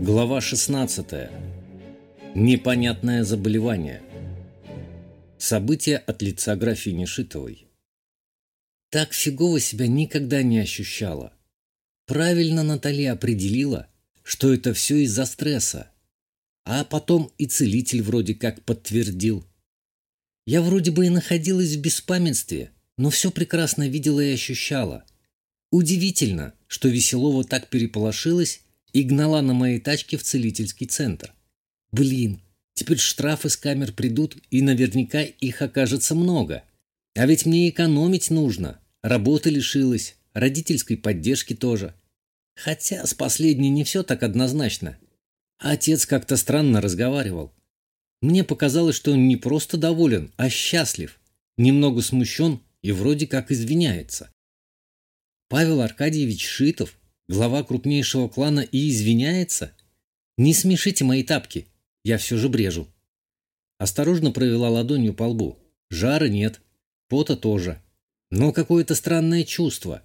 Глава 16. Непонятное заболевание. События от лица графини Шитовой. Так фигово себя никогда не ощущала. Правильно Наталья определила, что это все из-за стресса. А потом и целитель вроде как подтвердил. Я вроде бы и находилась в беспамятстве, но все прекрасно видела и ощущала. Удивительно, что Веселова так переполошилась и гнала на моей тачке в целительский центр. Блин, теперь штрафы с камер придут, и наверняка их окажется много. А ведь мне экономить нужно. Работы лишилась, родительской поддержки тоже. Хотя с последней не все так однозначно. Отец как-то странно разговаривал. Мне показалось, что он не просто доволен, а счастлив, немного смущен и вроде как извиняется. Павел Аркадьевич Шитов глава крупнейшего клана и извиняется? Не смешите мои тапки, я все же брежу. Осторожно провела ладонью по лбу. Жара нет, пота тоже. Но какое-то странное чувство.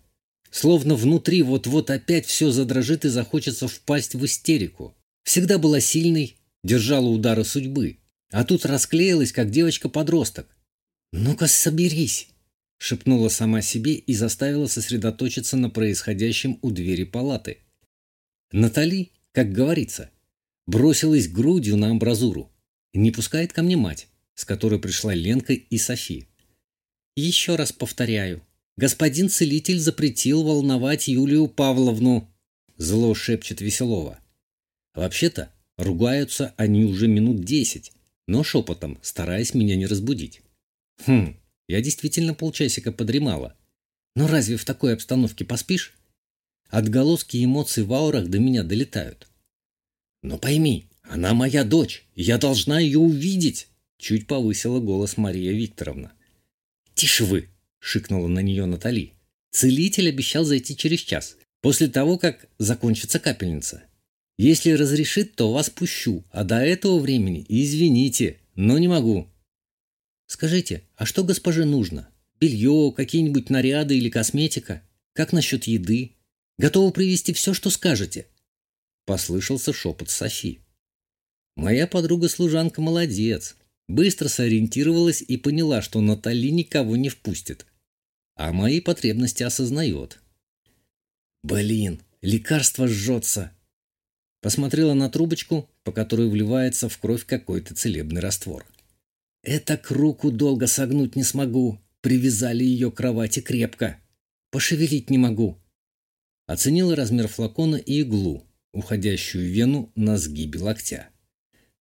Словно внутри вот-вот опять все задрожит и захочется впасть в истерику. Всегда была сильной, держала удары судьбы. А тут расклеилась, как девочка-подросток. «Ну-ка, соберись!» Шепнула сама себе и заставила сосредоточиться на происходящем у двери палаты. Натали, как говорится, бросилась грудью на амбразуру. Не пускает ко мне мать, с которой пришла Ленка и Софи. Еще раз повторяю, господин целитель запретил волновать Юлию Павловну, зло шепчет Веселова. Вообще-то, ругаются они уже минут десять, но шепотом, стараясь меня не разбудить. Хм, я действительно полчасика подремала. Но разве в такой обстановке поспишь? Отголоски эмоций в аурах до меня долетают. Но пойми, она моя дочь, я должна ее увидеть, чуть повысила голос Мария Викторовна. Тише вы, шикнула на нее Натали. Целитель обещал зайти через час, после того, как закончится капельница. Если разрешит, то вас пущу, а до этого времени извините, но не могу. Скажите, а что госпоже нужно? Белье, какие-нибудь наряды или косметика? Как насчет еды? Готова привезти все, что скажете?» Послышался шепот Софи. «Моя подруга-служанка молодец. Быстро сориентировалась и поняла, что Натали никого не впустит. А мои потребности осознает. «Блин, лекарство жжется!» Посмотрела на трубочку, по которой вливается в кровь какой-то целебный раствор. Это к руку долго согнуть не смогу. Привязали ее к кровати крепко. Пошевелить не могу. Оценила размер флакона и иглу, уходящую вену на сгибе локтя.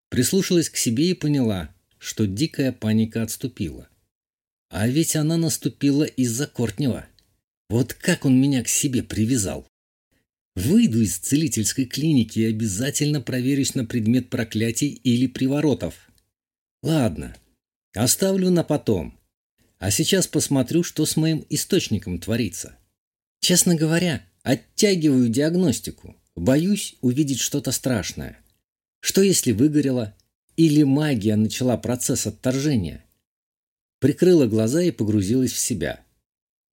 Прислушалась к себе и поняла, что дикая паника отступила. А ведь она наступила из-за Кортнева. Вот как он меня к себе привязал. Выйду из целительской клиники и обязательно проверюсь на предмет проклятий или приворотов. Ладно, Оставлю на потом. А сейчас посмотрю, что с моим источником творится. Честно говоря, оттягиваю диагностику. Боюсь увидеть что-то страшное. Что если выгорело? Или магия начала процесс отторжения? Прикрыла глаза и погрузилась в себя.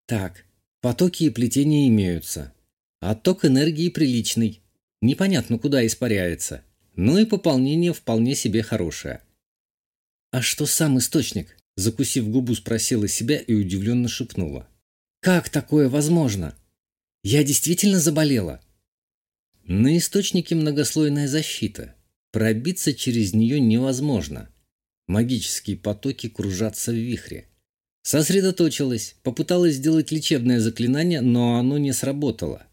Так, потоки и плетения имеются. Отток энергии приличный. Непонятно, куда испаряется. Но и пополнение вполне себе хорошее. «А что сам источник?» Закусив губу, спросила себя и удивленно шепнула. «Как такое возможно? Я действительно заболела?» На источнике многослойная защита. Пробиться через нее невозможно. Магические потоки кружатся в вихре. Сосредоточилась, попыталась сделать лечебное заклинание, но оно не сработало.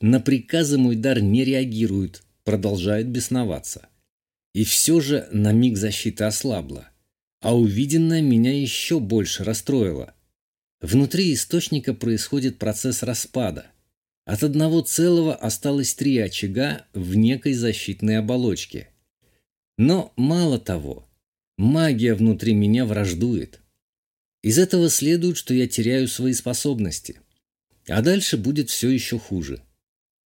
На приказы мой дар не реагирует, продолжает бесноваться. И все же на миг защита ослабла. А увиденное меня еще больше расстроило. Внутри источника происходит процесс распада. От одного целого осталось три очага в некой защитной оболочке. Но мало того, магия внутри меня враждует. Из этого следует, что я теряю свои способности. А дальше будет все еще хуже.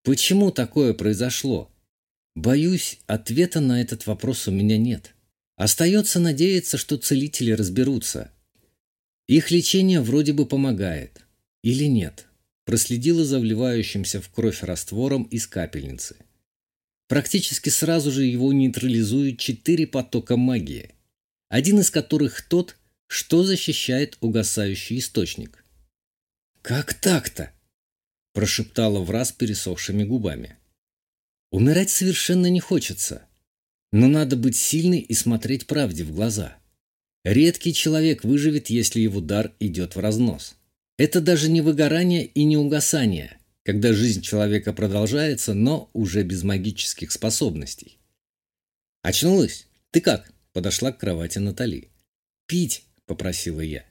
Почему такое произошло? Боюсь, ответа на этот вопрос у меня нет. Остается надеяться, что целители разберутся. Их лечение вроде бы помогает. Или нет? Проследила за вливающимся в кровь раствором из капельницы. Практически сразу же его нейтрализуют четыре потока магии, один из которых тот, что защищает угасающий источник. «Как так-то?» – прошептала в раз пересохшими губами. «Умирать совершенно не хочется, но надо быть сильной и смотреть правде в глаза. Редкий человек выживет, если его дар идет в разнос. Это даже не выгорание и не угасание, когда жизнь человека продолжается, но уже без магических способностей. «Очнулась? Ты как?» – подошла к кровати Натали. «Пить!» – попросила я.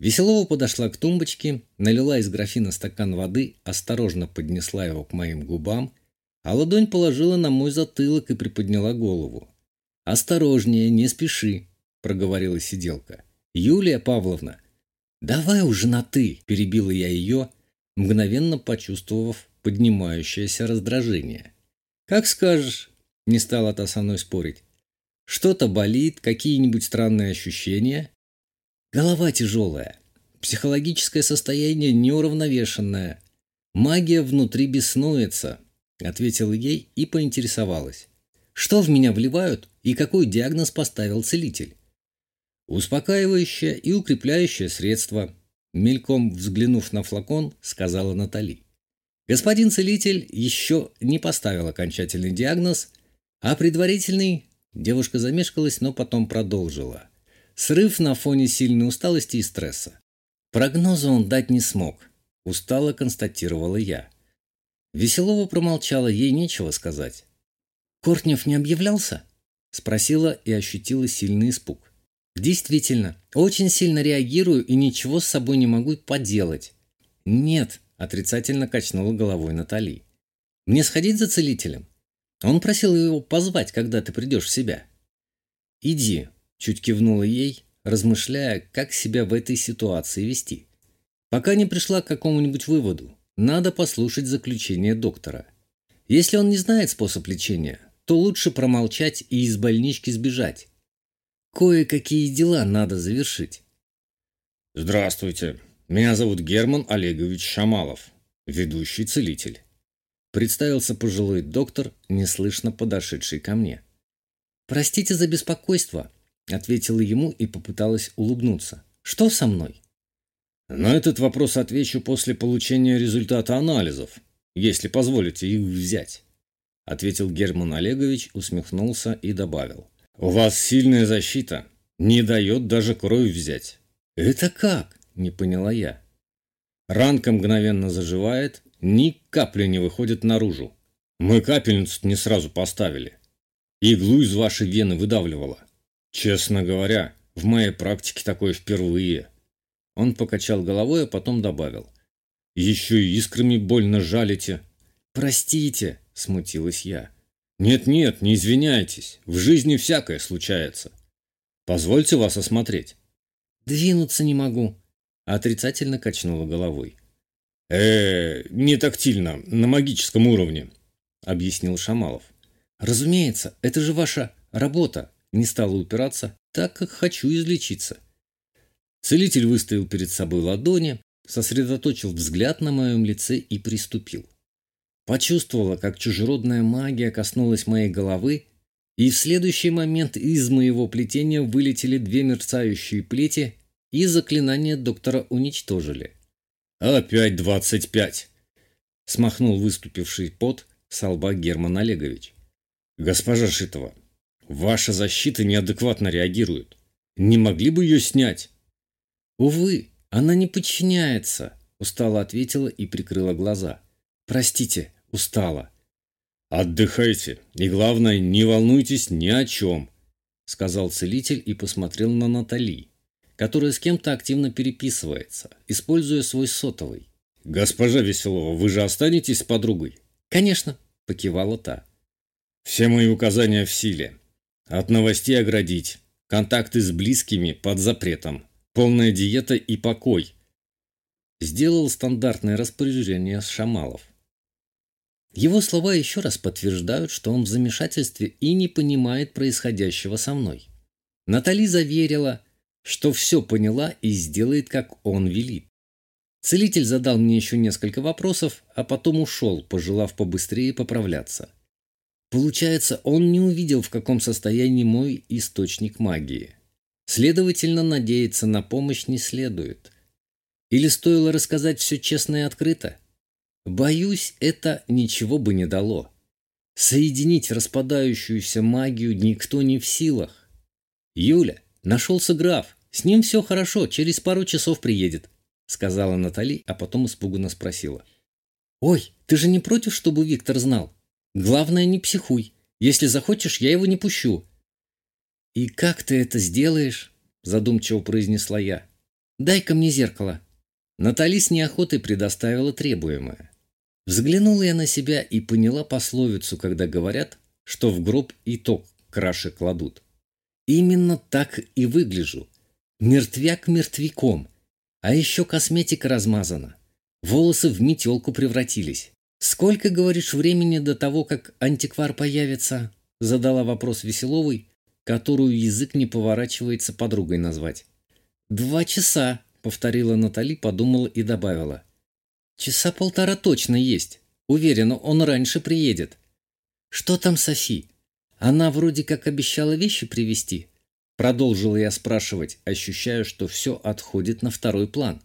Веселова подошла к тумбочке, налила из графина стакан воды, осторожно поднесла его к моим губам, а ладонь положила на мой затылок и приподняла голову. «Осторожнее, не спеши», – проговорила сиделка. «Юлия Павловна». «Давай уже на «ты», – перебила я ее, мгновенно почувствовав поднимающееся раздражение. «Как скажешь», – не стала та со мной спорить. «Что-то болит, какие-нибудь странные ощущения?» Голова тяжелая, психологическое состояние неуравновешенное, магия внутри беснуется, ответила ей и поинтересовалась. Что в меня вливают и какой диагноз поставил целитель? Успокаивающее и укрепляющее средство, мельком взглянув на флакон, сказала Натали. Господин целитель еще не поставил окончательный диагноз, а предварительный девушка замешкалась, но потом продолжила. Срыв на фоне сильной усталости и стресса. Прогноза он дать не смог, устало констатировала я. Веселова промолчала, ей нечего сказать. «Кортнев не объявлялся?» – спросила и ощутила сильный испуг. «Действительно, очень сильно реагирую и ничего с собой не могу поделать». «Нет», – отрицательно качнула головой Натали. «Мне сходить за целителем?» Он просил его позвать, когда ты придешь в себя. «Иди», Чуть кивнула ей, размышляя, как себя в этой ситуации вести. Пока не пришла к какому-нибудь выводу, надо послушать заключение доктора. Если он не знает способ лечения, то лучше промолчать и из больнички сбежать. Кое-какие дела надо завершить. Здравствуйте. Меня зовут Герман Олегович Шамалов, ведущий целитель. Представился пожилой доктор, неслышно подошедший ко мне. Простите за беспокойство, Ответила ему и попыталась улыбнуться. «Что со мной?» «На этот вопрос отвечу после получения результата анализов, если позволите их взять», ответил Герман Олегович, усмехнулся и добавил. «У вас сильная защита, не дает даже кровь взять». «Это как?» – не поняла я. Ранка мгновенно заживает, ни капли не выходит наружу. Мы капельницу не сразу поставили. Иглу из вашей вены выдавливала. Честно говоря, в моей практике такое впервые. Он покачал головой, а потом добавил. Еще и искрами больно жалите. Простите, смутилась я. Нет-нет, не извиняйтесь. В жизни всякое случается. Позвольте вас осмотреть. Двинуться не могу. Отрицательно качнула головой. э не тактильно, на магическом уровне, объяснил Шамалов. Разумеется, это же ваша работа, не стала упираться, так как хочу излечиться. Целитель выставил перед собой ладони, сосредоточил взгляд на моем лице и приступил. Почувствовала, как чужеродная магия коснулась моей головы, и в следующий момент из моего плетения вылетели две мерцающие плети, и заклинание доктора уничтожили. «Опять двадцать пять!» – смахнул выступивший пот с лба Герман Олегович. «Госпожа Шитова, Ваша защита неадекватно реагирует. Не могли бы ее снять? Увы, она не подчиняется, устало ответила и прикрыла глаза. Простите, устала. Отдыхайте, и главное, не волнуйтесь ни о чем, сказал целитель и посмотрел на Натали, которая с кем-то активно переписывается, используя свой сотовый. «Госпожа Веселова, вы же останетесь с подругой?» «Конечно», – покивала та. «Все мои указания в силе. От новостей оградить. Контакты с близкими под запретом. Полная диета и покой. Сделал стандартное распоряжение Шамалов. Его слова еще раз подтверждают, что он в замешательстве и не понимает происходящего со мной. Натали заверила, что все поняла и сделает, как он велит. Целитель задал мне еще несколько вопросов, а потом ушел, пожелав побыстрее поправляться. Получается, он не увидел, в каком состоянии мой источник магии. Следовательно, надеяться на помощь не следует. Или стоило рассказать все честно и открыто? Боюсь, это ничего бы не дало. Соединить распадающуюся магию никто не в силах. Юля, нашелся граф. С ним все хорошо, через пару часов приедет, сказала Натали, а потом испуганно спросила. Ой, ты же не против, чтобы Виктор знал? Главное, не психуй. Если захочешь, я его не пущу. И как ты это сделаешь? Задумчиво произнесла я. Дай-ка мне зеркало. Натали с неохотой предоставила требуемое. Взглянула я на себя и поняла пословицу, когда говорят, что в гроб итог краши кладут. Именно так и выгляжу. Мертвяк мертвяком. А еще косметика размазана. Волосы в метелку превратились. «Сколько, говоришь, времени до того, как антиквар появится?» Задала вопрос Веселовой, которую язык не поворачивается подругой назвать. «Два часа», — повторила Натали, подумала и добавила. «Часа полтора точно есть. Уверена, он раньше приедет». «Что там Софи? Она вроде как обещала вещи привезти». Продолжила я спрашивать, ощущая, что все отходит на второй план.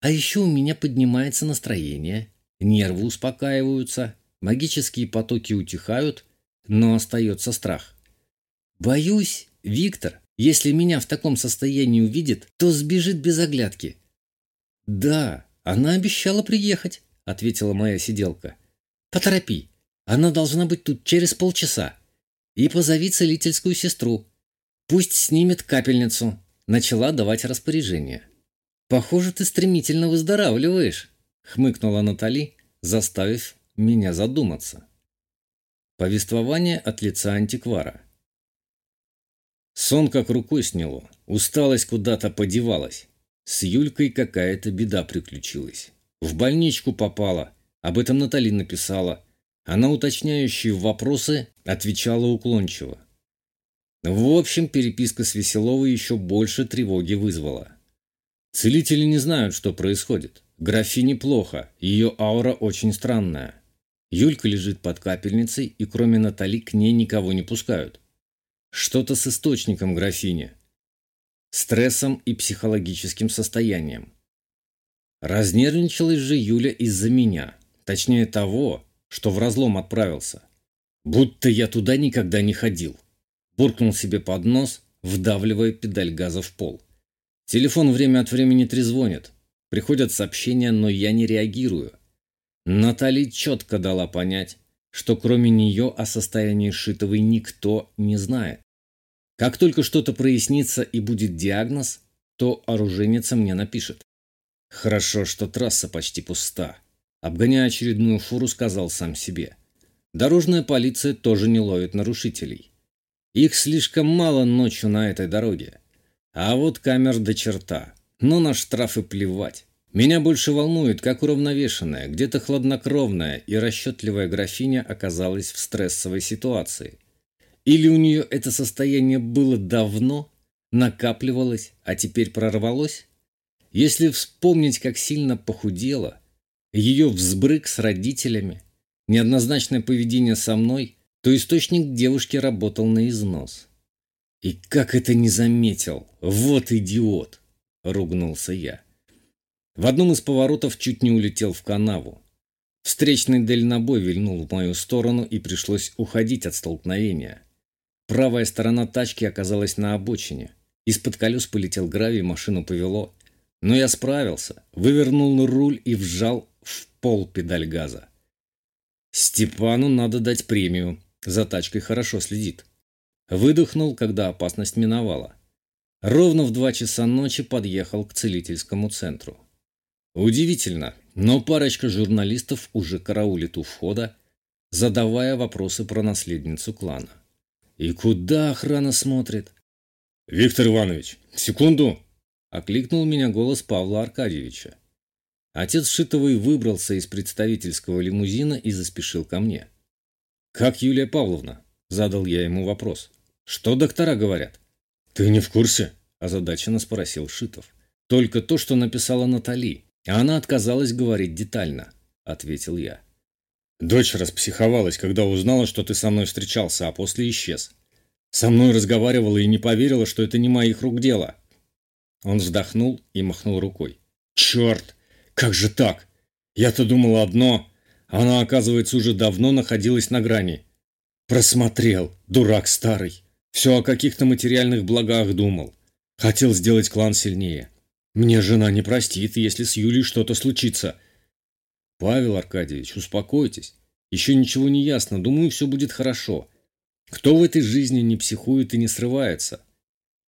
«А еще у меня поднимается настроение». Нервы успокаиваются, магические потоки утихают, но остается страх. Боюсь, Виктор, если меня в таком состоянии увидит, то сбежит без оглядки. Да, она обещала приехать, ответила моя сиделка. Поторопи, она должна быть тут через полчаса. И позови целительскую сестру. Пусть снимет капельницу. Начала давать распоряжение. Похоже, ты стремительно выздоравливаешь хмыкнула Натали, заставив меня задуматься. Повествование от лица антиквара. Сон как рукой сняло, усталость куда-то подевалась. С Юлькой какая-то беда приключилась. В больничку попала, об этом Натали написала. Она уточняющие вопросы отвечала уклончиво. В общем, переписка с Веселовой еще больше тревоги вызвала. Целители не знают, что происходит. Графине плохо, ее аура очень странная. Юлька лежит под капельницей, и кроме Натали к ней никого не пускают. Что-то с источником графини. Стрессом и психологическим состоянием. Разнервничалась же Юля из-за меня. Точнее того, что в разлом отправился. Будто я туда никогда не ходил. Буркнул себе под нос, вдавливая педаль газа в пол. Телефон время от времени трезвонит. Приходят сообщения, но я не реагирую. Натали четко дала понять, что кроме нее о состоянии Шитовой никто не знает. Как только что-то прояснится и будет диагноз, то оруженница мне напишет. Хорошо, что трасса почти пуста. Обгоняя очередную фуру, сказал сам себе. Дорожная полиция тоже не ловит нарушителей. Их слишком мало ночью на этой дороге. А вот камер до черта. Но на штрафы плевать. Меня больше волнует, как уравновешенная, где-то хладнокровная и расчетливая графиня оказалась в стрессовой ситуации. Или у нее это состояние было давно, накапливалось, а теперь прорвалось? Если вспомнить, как сильно похудела, ее взбрык с родителями, неоднозначное поведение со мной, то источник девушки работал на износ. И как это не заметил? Вот идиот! – ругнулся я. В одном из поворотов чуть не улетел в канаву. Встречный дальнобой вильнул в мою сторону и пришлось уходить от столкновения. Правая сторона тачки оказалась на обочине. Из-под колес полетел гравий, машину повело. Но я справился, вывернул руль и вжал в пол педаль газа. Степану надо дать премию. За тачкой хорошо следит. Выдохнул, когда опасность миновала. Ровно в два часа ночи подъехал к целительскому центру. Удивительно, но парочка журналистов уже караулит у входа, задавая вопросы про наследницу клана. И куда охрана смотрит? «Виктор Иванович, секунду!» – окликнул меня голос Павла Аркадьевича. Отец Шитовой выбрался из представительского лимузина и заспешил ко мне. «Как Юлия Павловна?» – задал я ему вопрос. «Что доктора говорят?» «Ты не в курсе?» – озадаченно спросил Шитов. «Только то, что написала Натали. Она отказалась говорить детально», – ответил я. Дочь распсиховалась, когда узнала, что ты со мной встречался, а после исчез. Со мной разговаривала и не поверила, что это не моих рук дело. Он вздохнул и махнул рукой. Черт! Как же так? Я-то думал одно, а она, оказывается, уже давно находилась на грани. Просмотрел, дурак старый. Все о каких-то материальных благах думал. Хотел сделать клан сильнее. Мне жена не простит, если с Юлей что-то случится. Павел Аркадьевич, успокойтесь. Еще ничего не ясно, думаю, все будет хорошо. Кто в этой жизни не психует и не срывается?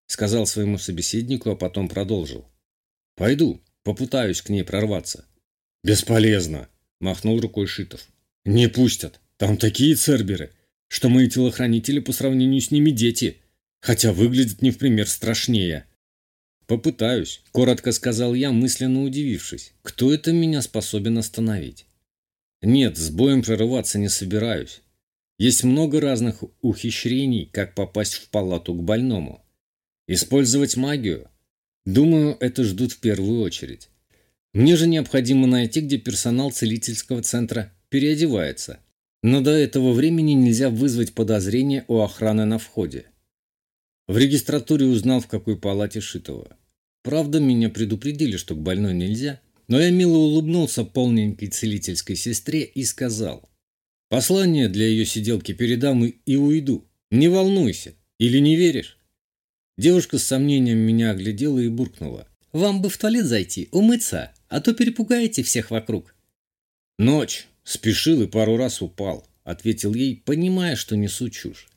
Сказал своему собеседнику, а потом продолжил. Пойду, попытаюсь к ней прорваться. Бесполезно, махнул рукой Шитов. Не пустят. Там такие церберы, что мои телохранители по сравнению с ними дети, хотя выглядят не в пример страшнее. «Попытаюсь», – коротко сказал я, мысленно удивившись. «Кто это меня способен остановить?» «Нет, с боем прорываться не собираюсь. Есть много разных ухищрений, как попасть в палату к больному. Использовать магию? Думаю, это ждут в первую очередь. Мне же необходимо найти, где персонал целительского центра переодевается. Но до этого времени нельзя вызвать подозрения у охраны на входе. В регистратуре узнал, в какой палате Шитова. Правда, меня предупредили, что к больной нельзя, но я мило улыбнулся полненькой целительской сестре и сказал. «Послание для ее сиделки передам и, и уйду. Не волнуйся. Или не веришь?» Девушка с сомнением меня оглядела и буркнула. «Вам бы в туалет зайти, умыться, а то перепугаете всех вокруг». «Ночь. Спешил и пару раз упал», — ответил ей, понимая, что несу чушь.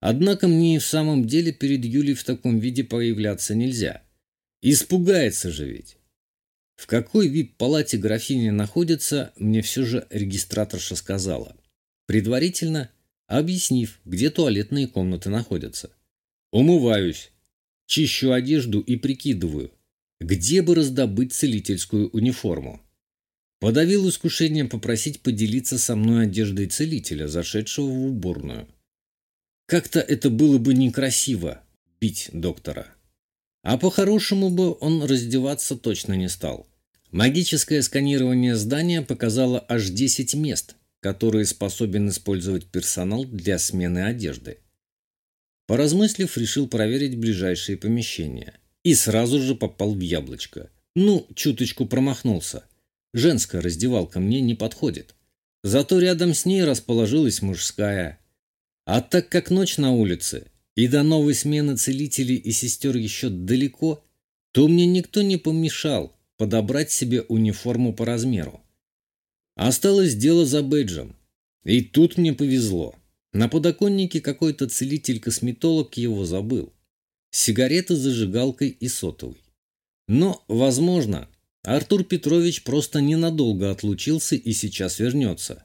Однако мне и в самом деле перед Юлей в таком виде появляться нельзя. Испугается же ведь. В какой вип-палате графиня находится, мне все же регистраторша сказала. Предварительно объяснив, где туалетные комнаты находятся. Умываюсь, чищу одежду и прикидываю, где бы раздобыть целительскую униформу. Подавил искушение попросить поделиться со мной одеждой целителя, зашедшего в уборную. Как-то это было бы некрасиво – бить доктора. А по-хорошему бы он раздеваться точно не стал. Магическое сканирование здания показало аж 10 мест, которые способен использовать персонал для смены одежды. Поразмыслив, решил проверить ближайшие помещения. И сразу же попал в яблочко. Ну, чуточку промахнулся. Женская раздевалка мне не подходит. Зато рядом с ней расположилась мужская. А так как ночь на улице, и до новой смены целителей и сестер еще далеко, то мне никто не помешал подобрать себе униформу по размеру. Осталось дело за бэджем. И тут мне повезло. На подоконнике какой-то целитель-косметолог его забыл. Сигареты с зажигалкой и сотовой. Но, возможно, Артур Петрович просто ненадолго отлучился и сейчас вернется.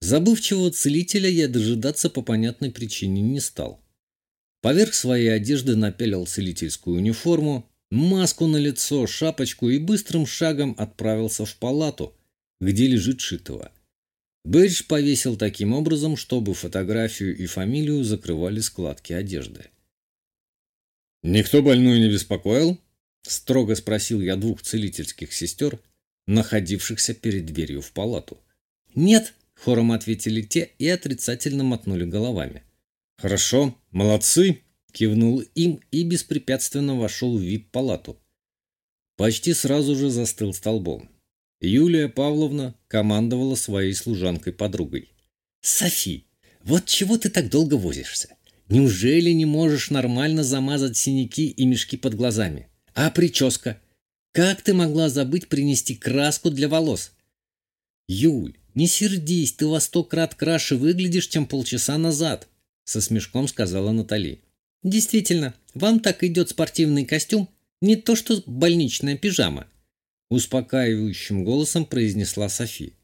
Забывчивого целителя я дожидаться по понятной причине не стал. Поверх своей одежды напялил целительскую униформу, маску на лицо, шапочку и быстрым шагом отправился в палату, где лежит Шитова. Бэдж повесил таким образом, чтобы фотографию и фамилию закрывали складки одежды. «Никто больную не беспокоил?» – строго спросил я двух целительских сестер, находившихся перед дверью в палату. «Нет», – хором ответили те и отрицательно мотнули головами. «Хорошо, молодцы!» – кивнул им и беспрепятственно вошел в вип-палату. Почти сразу же застыл столбом. Юлия Павловна командовала своей служанкой-подругой. «Софи, вот чего ты так долго возишься? Неужели не можешь нормально замазать синяки и мешки под глазами? А прическа? Как ты могла забыть принести краску для волос?» «Юль, не сердись, ты во сто крат краше выглядишь, чем полчаса назад со смешком сказала Натали. Действительно, вам так идет спортивный костюм, не то что больничная пижама, успокаивающим голосом произнесла Софи.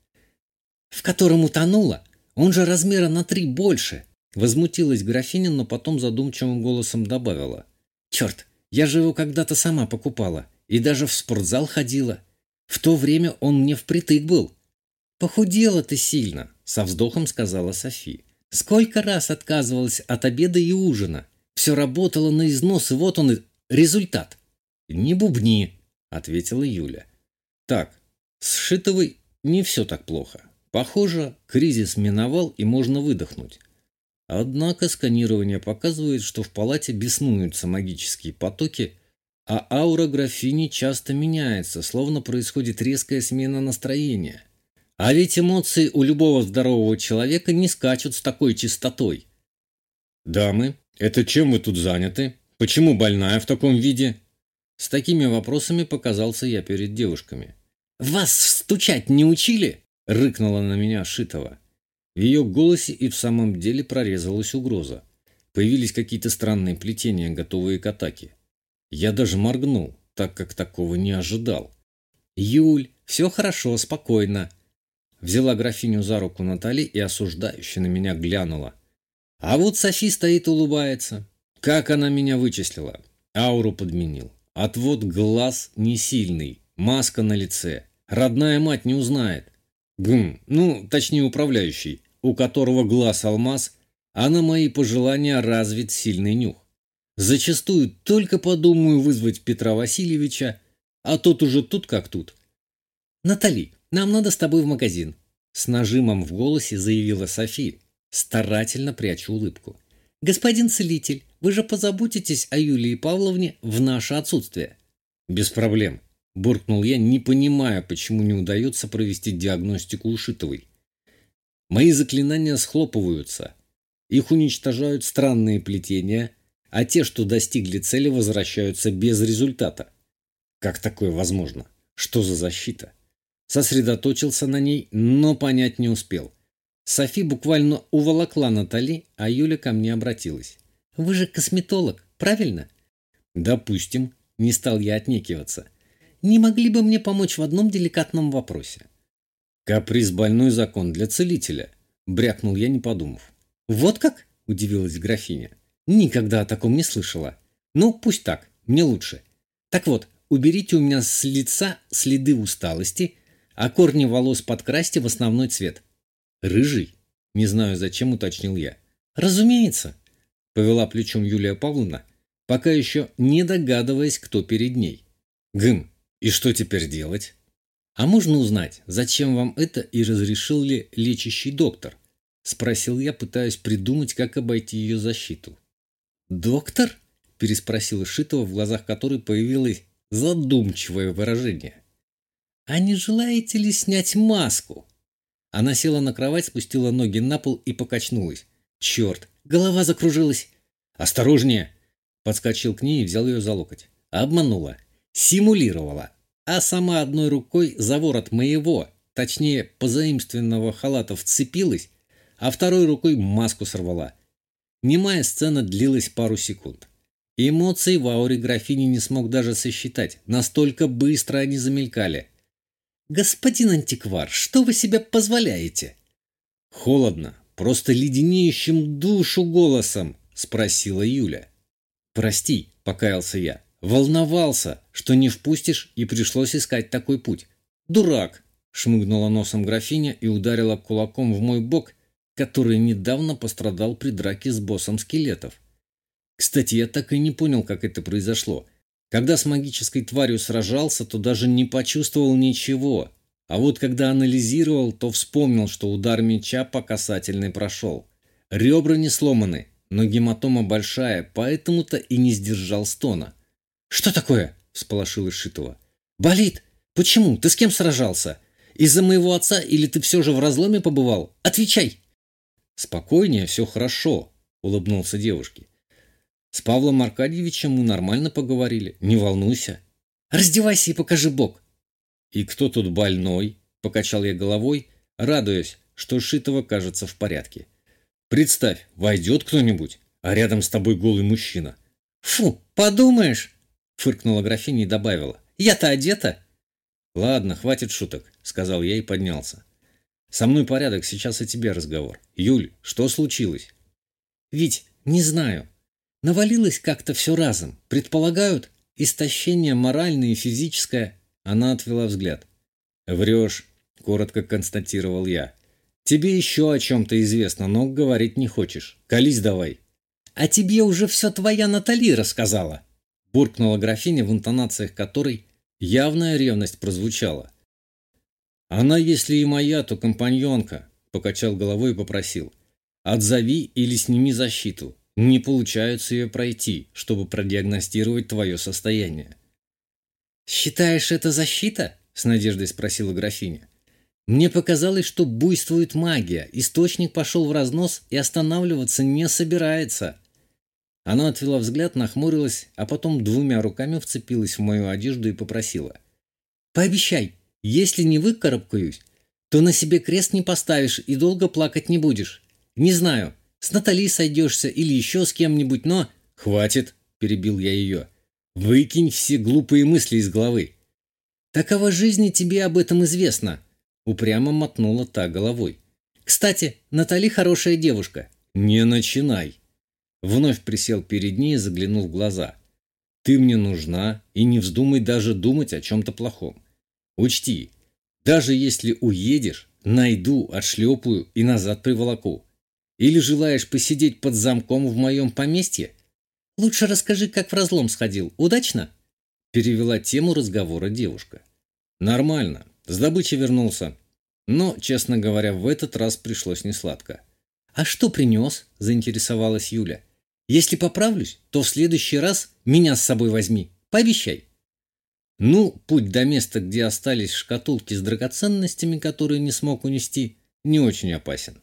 В котором утонула, он же размера на три больше, возмутилась графиня, но потом задумчивым голосом добавила. Черт, я же его когда-то сама покупала и даже в спортзал ходила. В то время он мне впритык был. Похудела ты сильно, со вздохом сказала Софи. Сколько раз отказывалась от обеда и ужина. Все работало на износ, и вот он и результат. «Не бубни», — ответила Юля. «Так, с Шитовой не все так плохо. Похоже, кризис миновал и можно выдохнуть. Однако сканирование показывает, что в палате беснуются магические потоки, а аура графини часто меняется, словно происходит резкая смена настроения. А ведь эмоции у любого здорового человека не скачут с такой частотой. «Дамы, это чем вы тут заняты? Почему больная в таком виде?» С такими вопросами показался я перед девушками. «Вас стучать не учили?» — рыкнула на меня Шитова. В ее голосе и в самом деле прорезалась угроза. Появились какие-то странные плетения, готовые к атаке. Я даже моргнул, так как такого не ожидал. «Юль, все хорошо, спокойно». Взяла графиню за руку Натали и осуждающе на меня глянула. А вот Софи стоит улыбается. Как она меня вычислила? Ауру подменил. Отвод глаз не сильный, маска на лице. Родная мать не узнает. Гм, ну, точнее управляющий у которого глаз алмаз, а на мои пожелания развит сильный нюх. Зачастую только подумаю вызвать Петра Васильевича, а тот уже тут как тут. «Натали, нам надо с тобой в магазин», — с нажимом в голосе заявила Софи, старательно пряча улыбку. «Господин целитель, вы же позаботитесь о Юлии Павловне в наше отсутствие». «Без проблем», — буркнул я, не понимая, почему не удается провести диагностику Ушитовой. Мои заклинания схлопываются. Их уничтожают странные плетения, а те, что достигли цели, возвращаются без результата. Как такое возможно? Что за защита? Сосредоточился на ней, но понять не успел. Софи буквально уволокла Натали, а Юля ко мне обратилась. «Вы же косметолог, правильно?» «Допустим», — не стал я отнекиваться. «Не могли бы мне помочь в одном деликатном вопросе?» «Каприз больной закон для целителя», — брякнул я, не подумав. «Вот как?» — удивилась графиня. «Никогда о таком не слышала. Ну, пусть так, мне лучше. Так вот, уберите у меня с лица следы усталости, а корни волос подкрасьте в основной цвет». «Рыжий?» — не знаю, зачем уточнил я. «Разумеется», — повела плечом Юлия Павловна, пока еще не догадываясь, кто перед ней. «Гм, и что теперь делать?» «А можно узнать, зачем вам это и разрешил ли лечащий доктор?» – спросил я, пытаясь придумать, как обойти ее защиту. «Доктор?» – переспросила Шитова, в глазах которой появилось задумчивое выражение. «А не желаете ли снять маску?» Она села на кровать, спустила ноги на пол и покачнулась. «Черт, голова закружилась!» «Осторожнее!» Подскочил к ней и взял ее за локоть. Обманула. Симулировала а сама одной рукой за ворот моего, точнее, позаимственного халата вцепилась, а второй рукой маску сорвала. Немая сцена длилась пару секунд. Эмоций в ауре графини не смог даже сосчитать, настолько быстро они замелькали. «Господин антиквар, что вы себе позволяете?» «Холодно, просто леденеющим душу голосом», — спросила Юля. «Прости», — покаялся я. Волновался, что не впустишь, и пришлось искать такой путь. Дурак! Шмыгнула носом графиня и ударила кулаком в мой бок, который недавно пострадал при драке с боссом скелетов. Кстати, я так и не понял, как это произошло. Когда с магической тварью сражался, то даже не почувствовал ничего. А вот когда анализировал, то вспомнил, что удар меча по касательной прошел. Ребра не сломаны, но гематома большая, поэтому-то и не сдержал стона. «Что такое?» – всполошилась Шитова. «Болит? Почему? Ты с кем сражался? Из-за моего отца или ты все же в разломе побывал? Отвечай!» «Спокойнее, все хорошо», – улыбнулся девушке. «С Павлом Аркадьевичем мы нормально поговорили, не волнуйся». «Раздевайся и покажи бок». «И кто тут больной?» – покачал я головой, радуясь, что Шитова кажется в порядке. «Представь, войдет кто-нибудь, а рядом с тобой голый мужчина». «Фу, подумаешь!» Фыркнула графиня и добавила. «Я-то одета!» «Ладно, хватит шуток», — сказал я и поднялся. «Со мной порядок, сейчас о тебе разговор. Юль, что случилось?» «Вить, не знаю. Навалилось как-то все разом. Предполагают, истощение моральное и физическое». Она отвела взгляд. «Врешь», — коротко констатировал я. «Тебе еще о чем-то известно, но говорить не хочешь. Колись давай». «А тебе уже все твоя Натали рассказала», буркнула графиня, в интонациях которой явная ревность прозвучала. Она, если и моя, то компаньонка, покачал головой и попросил. Отзови или сними защиту. Не получается ее пройти, чтобы продиагностировать твое состояние. «Считаешь, это защита?» – с надеждой спросила графиня. «Мне показалось, что буйствует магия, источник пошел в разнос и останавливаться не собирается». Она отвела взгляд, нахмурилась, а потом двумя руками вцепилась в мою одежду и попросила. «Пообещай, если не выкарабкаюсь, то на себе крест не поставишь и долго плакать не будешь. Не знаю, с Натали сойдешься или еще с кем-нибудь, но...» «Хватит», – перебил я ее. Выкинь все глупые мысли из головы. Такова жизни тебе об этом известно, упрямо мотнула та головой. Кстати, Натали хорошая девушка. Не начинай. Вновь присел перед ней и заглянул в глаза. Ты мне нужна, и не вздумай даже думать о чем-то плохом. Учти, даже если уедешь, найду, отшлепаю и назад приволоку. Или желаешь посидеть под замком в моем поместье? «Лучше расскажи, как в разлом сходил. Удачно?» Перевела тему разговора девушка. «Нормально. С добычи вернулся. Но, честно говоря, в этот раз пришлось несладко». «А что принес?» – заинтересовалась Юля. «Если поправлюсь, то в следующий раз меня с собой возьми. Пообещай». Ну, путь до места, где остались шкатулки с драгоценностями, которые не смог унести, не очень опасен.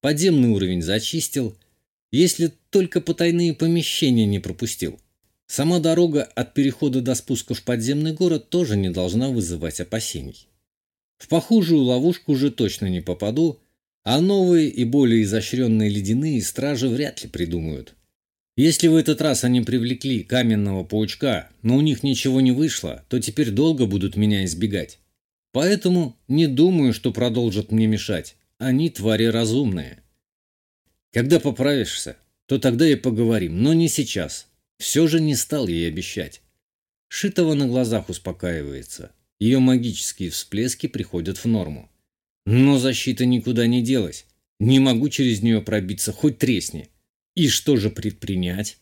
Подземный уровень зачистил – если только потайные помещения не пропустил. Сама дорога от перехода до спуска в подземный город тоже не должна вызывать опасений. В похожую ловушку уже точно не попаду, а новые и более изощренные ледяные стражи вряд ли придумают. Если в этот раз они привлекли каменного паучка, но у них ничего не вышло, то теперь долго будут меня избегать. Поэтому не думаю, что продолжат мне мешать. Они твари разумные. Когда поправишься, то тогда и поговорим, но не сейчас. Все же не стал ей обещать. Шитова на глазах успокаивается. Ее магические всплески приходят в норму. Но защита никуда не делась. Не могу через нее пробиться, хоть тресни. И что же предпринять?